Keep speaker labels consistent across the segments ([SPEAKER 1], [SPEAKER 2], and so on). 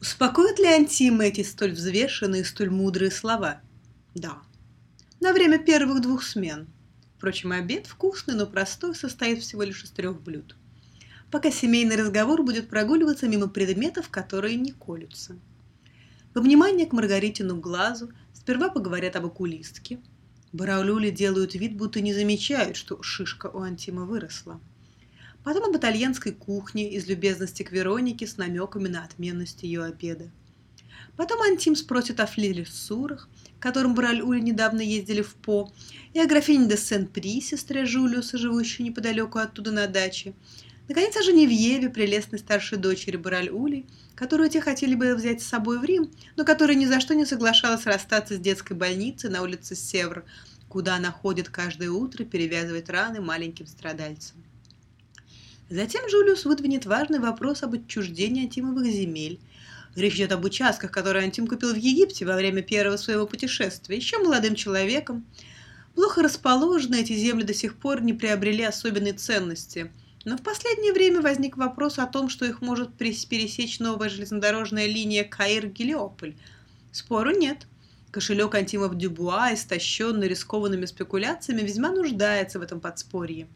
[SPEAKER 1] Успокоят ли Антима эти столь взвешенные, столь мудрые слова? Да. На время первых двух смен. Впрочем, обед вкусный, но простой, состоит всего лишь из трех блюд. Пока семейный разговор будет прогуливаться мимо предметов, которые не колются. Во внимание к Маргаритину глазу сперва поговорят об окулистке. Бараулюли делают вид, будто не замечают, что шишка у Антима выросла. Потом об итальянской кухне из любезности к Веронике с намеками на отменность ее обеда. Потом Антим спросит о флилиссурах, к которым Браль-Уль недавно ездили в По, и о графине де Сен-При, сестре Жулиуса, живущей неподалеку оттуда на даче. Наконец, о Женевьеве, прелестной старшей дочери Браль-Ули, которую те хотели бы взять с собой в Рим, но которая ни за что не соглашалась расстаться с детской больницей на улице Севр, куда она ходит каждое утро перевязывать раны маленьким страдальцам. Затем Жулиус выдвинет важный вопрос об отчуждении антимовых земель. Речь идет об участках, которые Антим купил в Египте во время первого своего путешествия, еще молодым человеком. Плохо расположенные эти земли до сих пор не приобрели особенной ценности. Но в последнее время возник вопрос о том, что их может пересечь новая железнодорожная линия Каир-Гелиополь. Спору нет. Кошелек Антимов Дюбуа, истощенный рискованными спекуляциями, весьма нуждается в этом подспорье.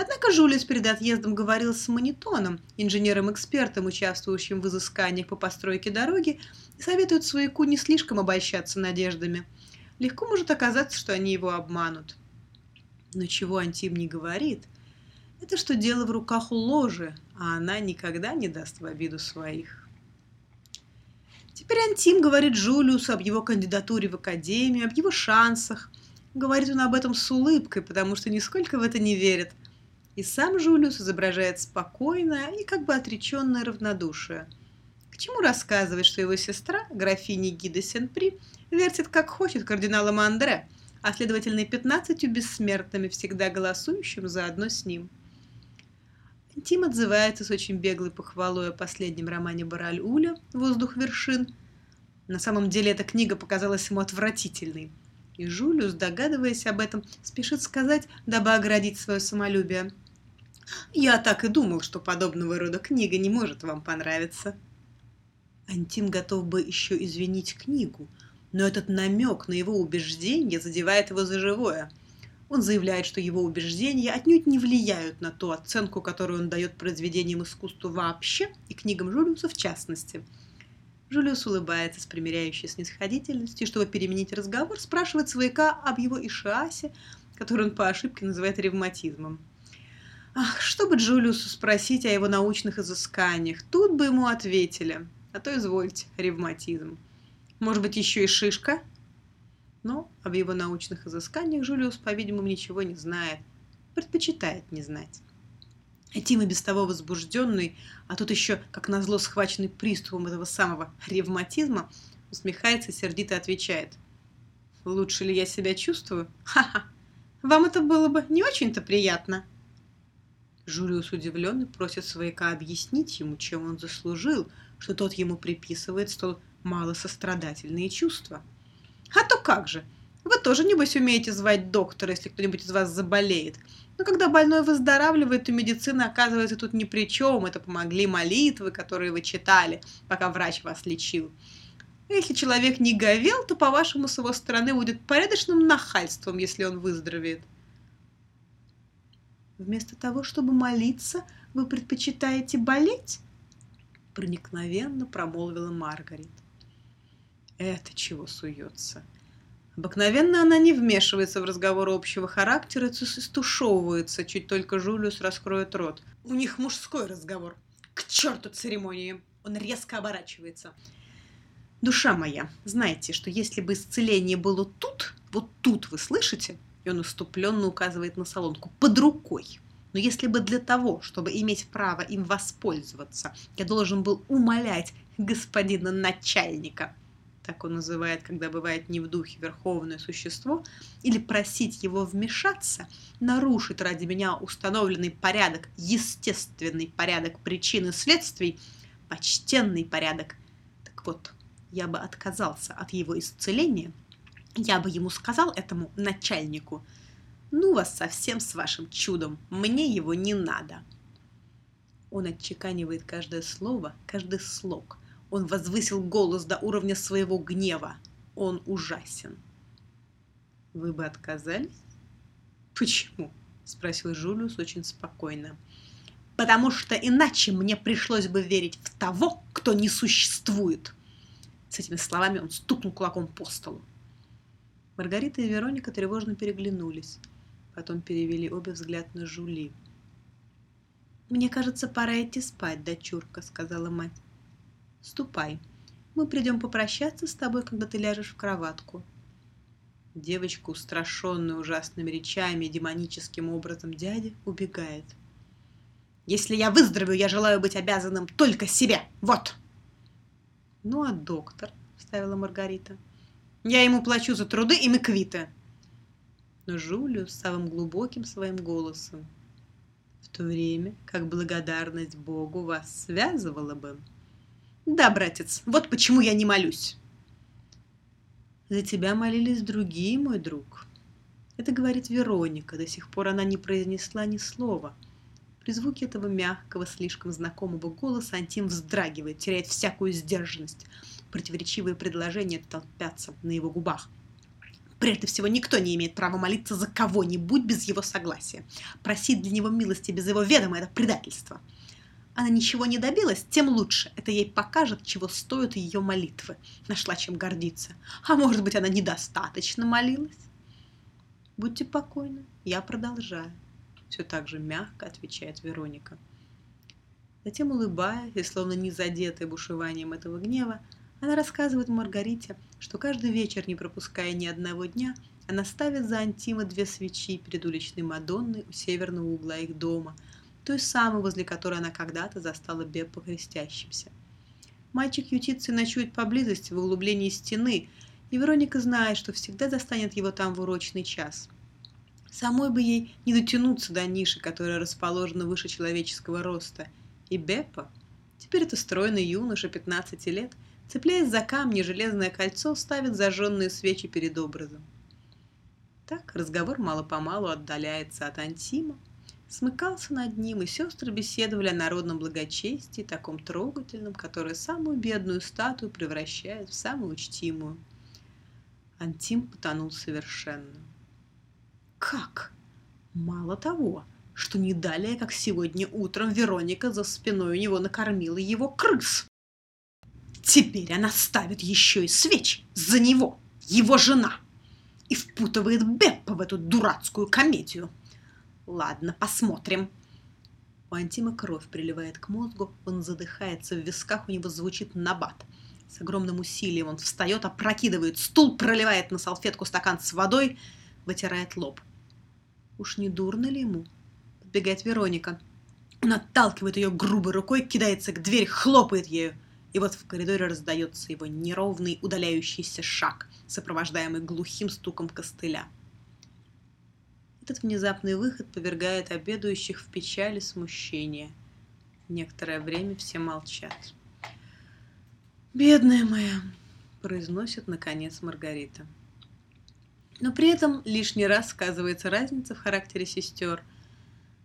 [SPEAKER 1] Однако Жулис перед отъездом говорил с Монитоном, инженером-экспертом, участвующим в изысканиях по постройке дороги, и советует свояку не слишком обольщаться надеждами. Легко может оказаться, что они его обманут. Но чего Антим не говорит, это что дело в руках у ложи, а она никогда не даст в обиду своих. Теперь Антим говорит Жулиусу об его кандидатуре в академию, об его шансах. Говорит он об этом с улыбкой, потому что нисколько в это не верит – и сам Жулиус изображает спокойное и как бы отреченное равнодушие. К чему рассказывать, что его сестра, графиня Гида Сен-При, вертит как хочет кардинала Мандре, а следовательно и пятнадцатью бессмертными, всегда голосующим заодно с ним. Тим отзывается с очень беглой похвалой о последнем романе Бараль-Уля «Воздух вершин». На самом деле эта книга показалась ему отвратительной. И Жулиус, догадываясь об этом, спешит сказать, дабы оградить свое самолюбие – я так и думал, что подобного рода книга не может вам понравиться. Антим готов бы еще извинить книгу, но этот намек на его убеждение задевает его за живое. Он заявляет, что его убеждения отнюдь не влияют на ту оценку, которую он дает произведениям искусства вообще и книгам Жулиуса в частности. Жулиус улыбается с примиряющей снисходительностью, чтобы переменить разговор, спрашивает свояка об его Ишиасе, который он по ошибке называет ревматизмом. Ах, чтобы Джулиусу спросить о его научных изысканиях, тут бы ему ответили. А то извольте, ревматизм. Может быть, еще и шишка? Но об его научных изысканиях Джулиус, по-видимому, ничего не знает. Предпочитает не знать. А Тим и без того возбужденный, а тут еще, как назло, схваченный приступом этого самого ревматизма, усмехается и сердито отвечает. «Лучше ли я себя чувствую? Ха-ха! Вам это было бы не очень-то приятно!» Жулиус удивленно просит свояка объяснить ему, чем он заслужил, что тот ему приписывает столь малосострадательные чувства. А то как же! Вы тоже, небось, умеете звать доктора, если кто-нибудь из вас заболеет. Но когда больной выздоравливает, то медицина оказывается тут ни при чем. Это помогли молитвы, которые вы читали, пока врач вас лечил. Если человек не говел, то, по-вашему, с его стороны будет порядочным нахальством, если он выздоровеет. Вместо того, чтобы молиться, вы предпочитаете болеть?» Проникновенно промолвила Маргарет. «Это чего суется?» Обыкновенно она не вмешивается в разговор общего характера и стушевывается, чуть только Жулиус раскроет рот. У них мужской разговор. К черту церемонии! Он резко оборачивается. Душа моя, знаете, что если бы исцеление было тут, вот тут, вы слышите, и он уступленно указывает на солонку, под рукой. Но если бы для того, чтобы иметь право им воспользоваться, я должен был умолять господина начальника, так он называет, когда бывает не в духе верховное существо, или просить его вмешаться, нарушить ради меня установленный порядок, естественный порядок причин и следствий, почтенный порядок. Так вот, я бы отказался от его исцеления – я бы ему сказал этому начальнику, ну вас совсем с вашим чудом, мне его не надо. Он отчеканивает каждое слово, каждый слог. Он возвысил голос до уровня своего гнева. Он ужасен. Вы бы отказались? Почему? Спросил Жулиус очень спокойно. Потому что иначе мне пришлось бы верить в того, кто не существует. С этими словами он стукнул кулаком по столу. Маргарита и Вероника тревожно переглянулись. Потом перевели обе взгляд на Жули. «Мне кажется, пора идти спать, дочурка», — сказала мать. «Ступай. Мы придем попрощаться с тобой, когда ты ляжешь в кроватку». Девочка, устрашенная ужасными речами и демоническим образом дяди, убегает. «Если я выздоровею, я желаю быть обязанным только себе! Вот!» «Ну, а доктор?» — вставила Маргарита. «Я ему плачу за труды, и мы квиты!» Но Жулию с самым глубоким своим голосом. В то время, как благодарность Богу вас связывала бы. «Да, братец, вот почему я не молюсь!» «За тебя молились другие, мой друг!» Это говорит Вероника, до сих пор она не произнесла ни слова — при звуке этого мягкого, слишком знакомого голоса Антим вздрагивает, теряет всякую сдержанность. Противоречивые предложения толпятся на его губах. Прежде всего, никто не имеет права молиться за кого-нибудь без его согласия. Просить для него милости без его ведома – это предательство. Она ничего не добилась, тем лучше. Это ей покажет, чего стоят ее молитвы. Нашла чем гордиться. А может быть, она недостаточно молилась? Будьте покойны, я продолжаю все так же мягко отвечает Вероника. Затем, улыбаясь и словно не задетая бушеванием этого гнева, она рассказывает Маргарите, что каждый вечер, не пропуская ни одного дня, она ставит за Антима две свечи перед уличной Мадонной у северного угла их дома, той самой, возле которой она когда-то застала Беппа крестящимся. Мальчик ютится и ночует поблизости в углублении стены, и Вероника знает, что всегда застанет его там в урочный час – Самой бы ей не дотянуться до ниши, которая расположена выше человеческого роста. И Беппа, теперь это стройный юноша 15 лет, цепляясь за камни железное кольцо, ставит зажженные свечи перед образом. Так разговор мало-помалу отдаляется от Антима, смыкался над ним, и сестры беседовали о народном благочестии, таком трогательном, которое самую бедную статую превращает в самую учтимую. Антим потонул совершенно. Как? Мало того, что не далее, как сегодня утром Вероника за спиной у него накормила его крыс. Теперь она ставит еще и свеч за него, его жена, и впутывает Беппа в эту дурацкую комедию. Ладно, посмотрим. У Антима кровь приливает к мозгу, он задыхается, в висках у него звучит набат. С огромным усилием он встает, опрокидывает стул, проливает на салфетку стакан с водой, вытирает лоб. Уж не дурно ли ему? Подбегает Вероника. Он отталкивает ее грубой рукой, кидается к двери, хлопает ею. И вот в коридоре раздается его неровный удаляющийся шаг, сопровождаемый глухим стуком костыля. Этот внезапный выход повергает обедающих в печали смущение. Некоторое время все молчат. «Бедная моя!» – произносит, наконец, Маргарита. Но при этом лишний раз сказывается разница в характере сестер.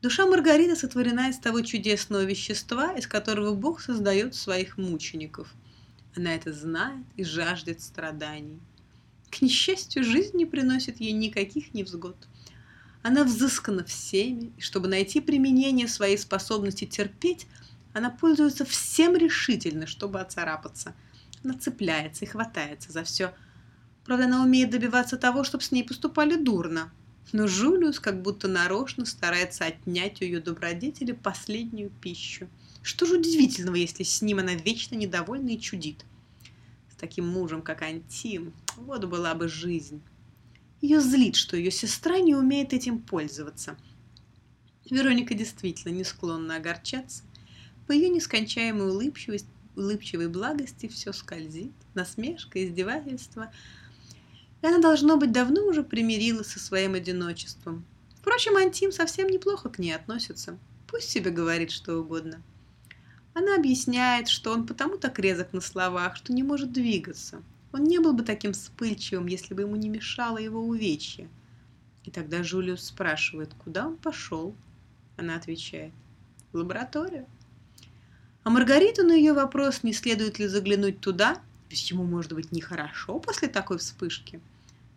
[SPEAKER 1] Душа Маргариты сотворена из того чудесного вещества, из которого Бог создает своих мучеников. Она это знает и жаждет страданий. К несчастью, жизнь не приносит ей никаких невзгод. Она взыскана всеми, и чтобы найти применение своей способности терпеть, она пользуется всем решительно, чтобы оцарапаться. Она цепляется и хватается за все – Правда, она умеет добиваться того, чтобы с ней поступали дурно. Но Жулиус как будто нарочно старается отнять у ее добродетели последнюю пищу. Что же удивительного, если с ним она вечно недовольна и чудит? С таким мужем, как Антим, вот была бы жизнь. Ее злит, что ее сестра не умеет этим пользоваться. Вероника действительно не склонна огорчаться. По ее нескончаемой улыбчивости, улыбчивой благости все скользит, насмешка, издевательство – и она, должно быть, давно уже примирилась со своим одиночеством. Впрочем, Антим совсем неплохо к ней относится. Пусть себе говорит что угодно. Она объясняет, что он потому так резок на словах, что не может двигаться. Он не был бы таким вспыльчивым, если бы ему не мешало его увечье. И тогда Жулиус спрашивает, куда он пошел. Она отвечает, в лабораторию. А Маргариту на ее вопрос, не следует ли заглянуть туда, ведь ему может быть нехорошо после такой вспышки,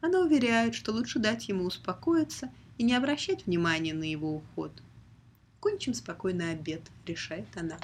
[SPEAKER 1] она уверяет, что лучше дать ему успокоиться и не обращать внимания на его уход. Кончим спокойно обед, решает она.